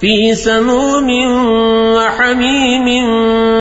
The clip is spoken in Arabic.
في سموم وحميم